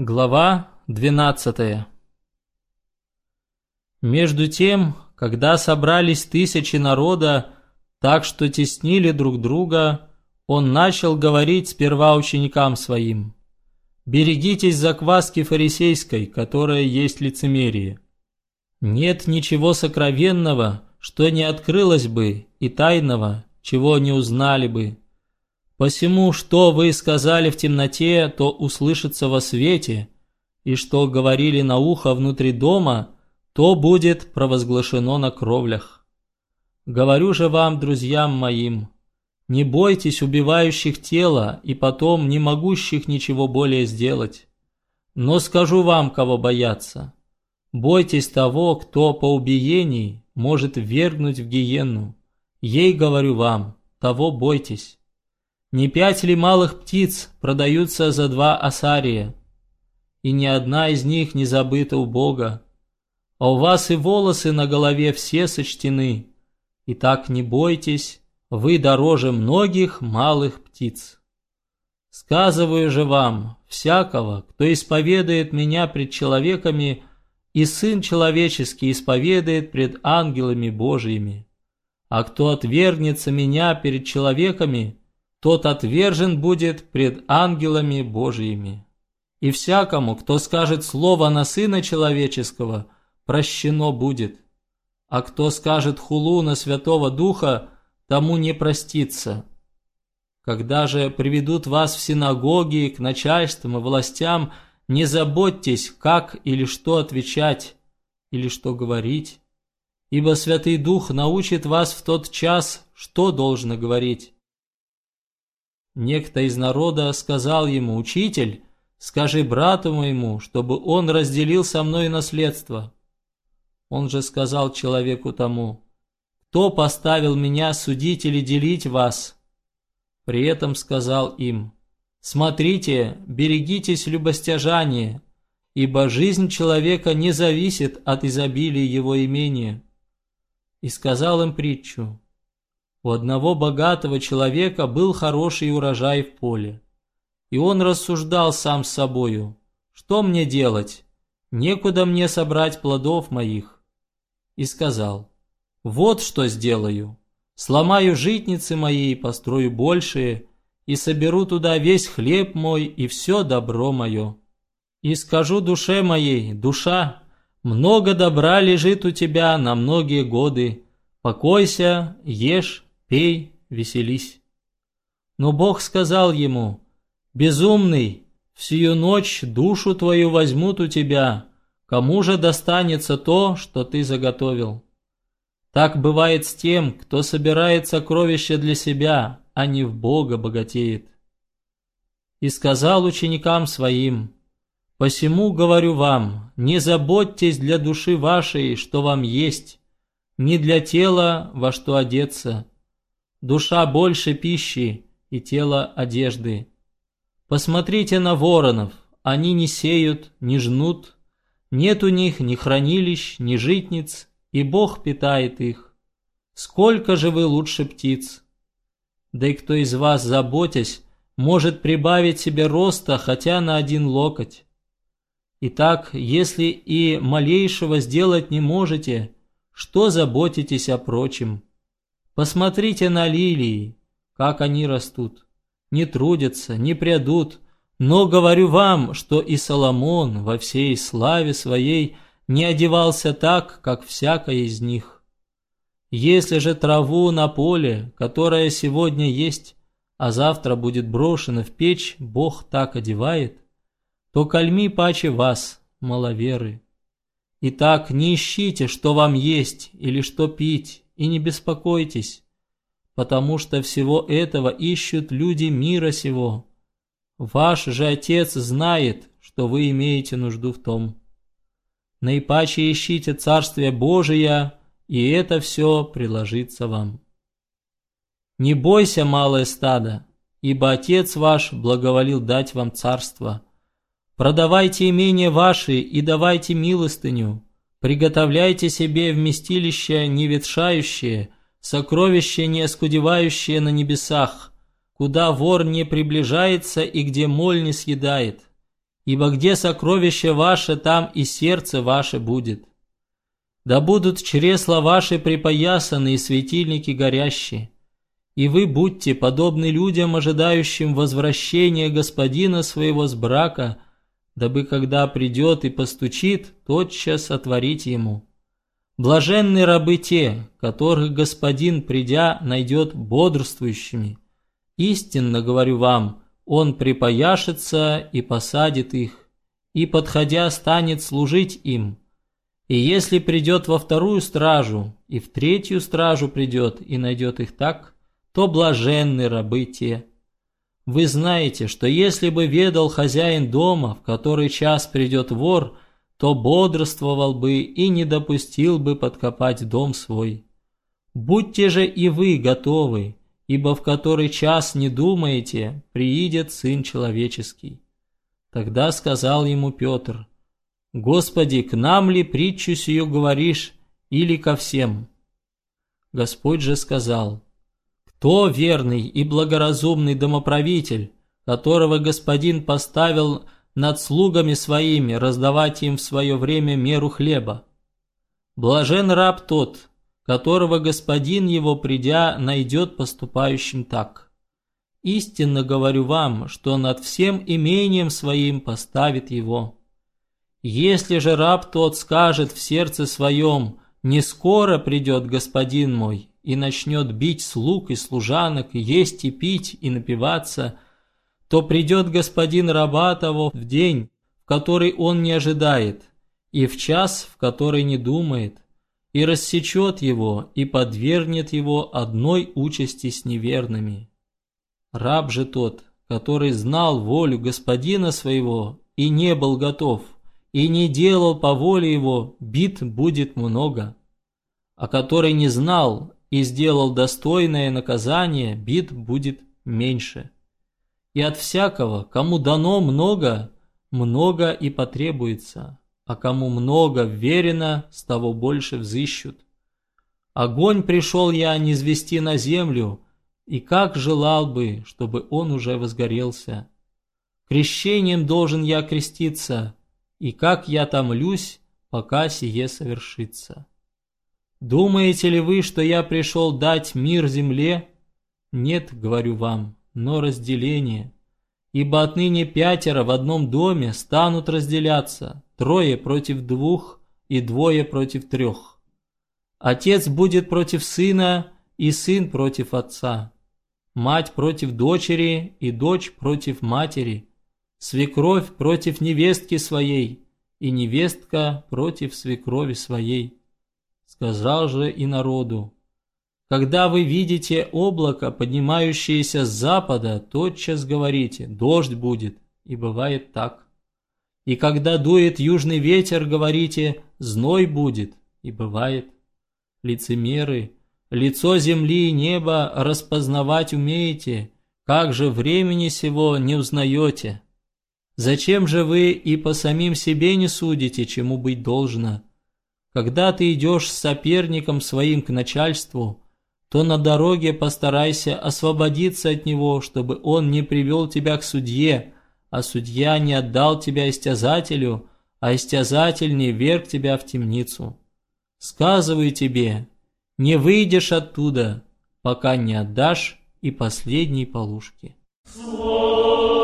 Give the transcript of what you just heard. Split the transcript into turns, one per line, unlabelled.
Глава 12 Между тем, когда собрались тысячи народа, так что теснили друг друга, он начал говорить сперва ученикам своим. «Берегитесь закваски фарисейской, которая есть лицемерие. Нет ничего сокровенного, что не открылось бы, и тайного, чего не узнали бы. Посему, что вы сказали в темноте, то услышится во свете, и что говорили на ухо внутри дома, то будет провозглашено на кровлях. Говорю же вам, друзьям моим, не бойтесь убивающих тело и потом не могущих ничего более сделать. Но скажу вам, кого бояться. Бойтесь того, кто по убиении может ввергнуть в гиенну. Ей говорю вам, того бойтесь. Не пять ли малых птиц продаются за два асария, и ни одна из них не забыта у Бога? А у вас и волосы на голове все сочтены. Итак, не бойтесь, вы дороже многих малых птиц. Сказываю же вам, всякого, кто исповедует меня пред человеками, и Сын Человеческий исповедует пред ангелами Божьими. А кто отвергнется меня перед человеками, тот отвержен будет пред ангелами Божьими. И всякому, кто скажет слово на Сына Человеческого, прощено будет. А кто скажет хулу на Святого Духа, тому не простится. Когда же приведут вас в синагоги, к начальствам и властям, не заботьтесь, как или что отвечать, или что говорить, ибо Святый Дух научит вас в тот час, что должно говорить. Некто из народа сказал ему, «Учитель, скажи брату моему, чтобы он разделил со мной наследство». Он же сказал человеку тому, «Кто поставил меня судить или делить вас?» При этом сказал им, «Смотрите, берегитесь любостяжания, ибо жизнь человека не зависит от изобилия его имения». И сказал им притчу, у одного богатого человека был хороший урожай в поле. И он рассуждал сам с собою, что мне делать? Некуда мне собрать плодов моих. И сказал, вот что сделаю. Сломаю житницы мои и построю большие, и соберу туда весь хлеб мой и все добро мое. И скажу душе моей, душа, много добра лежит у тебя на многие годы. Покойся, ешь, пей, веселись. Но Бог сказал ему, «Безумный, всю ночь душу твою возьмут у тебя, кому же достанется то, что ты заготовил?» Так бывает с тем, кто собирает сокровища для себя, а не в Бога богатеет. И сказал ученикам своим, «Посему говорю вам, не заботьтесь для души вашей, что вам есть, не для тела, во что одеться, душа больше пищи и тело одежды. Посмотрите на воронов, они не сеют, не жнут, нет у них ни хранилищ, ни житниц, и Бог питает их. Сколько же вы лучше птиц? Да и кто из вас, заботясь, может прибавить себе роста хотя на один локоть? Итак, если и малейшего сделать не можете, что заботитесь о прочем? Посмотрите на лилии, как они растут. Не трудятся, не прядут, но говорю вам, что и Соломон во всей славе своей не одевался так, как всякая из них. Если же траву на поле, которая сегодня есть, а завтра будет брошена в печь, Бог так одевает, то кальми паче вас, маловеры. Итак, не ищите, что вам есть или что пить, и не беспокойтесь, потому что всего этого ищут люди мира сего. Ваш же Отец знает, что вы имеете нужду в том. Наипаче ищите Царствие Божие, и это все приложится вам. Не бойся, малое стадо, ибо Отец ваш благоволил дать вам царство. Продавайте имения ваши и давайте милостыню, Приготовляйте себе вместилище неветшающее, сокровище не оскудевающее на небесах, куда вор не приближается и где моль не съедает. ибо где сокровище ваше, там и сердце ваше будет. Да будут чресла ваши припоясаны и светильники горящие, и вы будьте подобны людям, ожидающим возвращения господина своего с брака, дабы когда придет и постучит, тотчас отворить ему. Блаженны рабы те, которых господин, придя, найдет бодрствующими. Истинно говорю вам, он припояшется и посадит их, и, подходя, станет служить им. И если придет во вторую стражу, и в третью стражу придет, и найдет их так, то блаженны рабы те. Вы знаете, что если бы ведал хозяин дома, в который час придет вор, то бодрствовал бы и не допустил бы подкопать дом свой. Будьте же и вы готовы, ибо в который час не думаете, приидет Сын Человеческий. Тогда сказал ему Петр, «Господи, к нам ли притчу сию говоришь, или ко всем?» Господь же сказал, «Кто верный и благоразумный домоправитель, которого Господин поставил над слугами своими раздавать им в свое время меру хлеба? Блажен раб тот, которого господин его, придя, найдет поступающим так. Истинно говорю вам, что над всем имением своим поставит его. Если же раб тот скажет в сердце своем, «Не скоро придет господин мой», и начнет бить слуг и служанок, и есть и пить, и напиваться, то придет господин раба того в день, в который он не ожидает, и в час, в который не думает, и рассечет его, и подвергнет его одной участи с неверными. Раб же тот, который знал волю господина своего и не был готов, и не делал по воле его, бит будет много. А который не знал и сделал достойное наказание, бит будет меньше. И от всякого, кому дано много, много и потребуется а кому много верено, с того больше взыщут. Огонь пришел я не звести на землю, и как желал бы, чтобы он уже возгорелся. Крещением должен я креститься, и как я томлюсь, пока сие совершится. Думаете ли вы, что я пришел дать мир земле? Нет, говорю вам, но разделение. Ибо отныне пятеро в одном доме станут разделяться, трое против двух и двое против трех. Отец будет против сына, и сын против отца. Мать против дочери, и дочь против матери. Свекровь против невестки своей, и невестка против свекрови своей. Сказал же и народу, когда вы видите облако, поднимающееся с запада, тотчас говорите, дождь будет, и бывает так. И когда дует южный ветер, говорите, зной будет, и бывает. Лицемеры, лицо земли и неба распознавать умеете, как же времени сего не узнаете? Зачем же вы и по самим себе не судите, чему быть должно? Когда ты идешь с соперником своим к начальству, то на дороге постарайся освободиться от него, чтобы он не привел тебя к судье, а судья не отдал тебя истязателю, а истязатель не верг тебя в темницу. Сказываю тебе, не выйдешь оттуда, пока не отдашь и последней полушки. Слово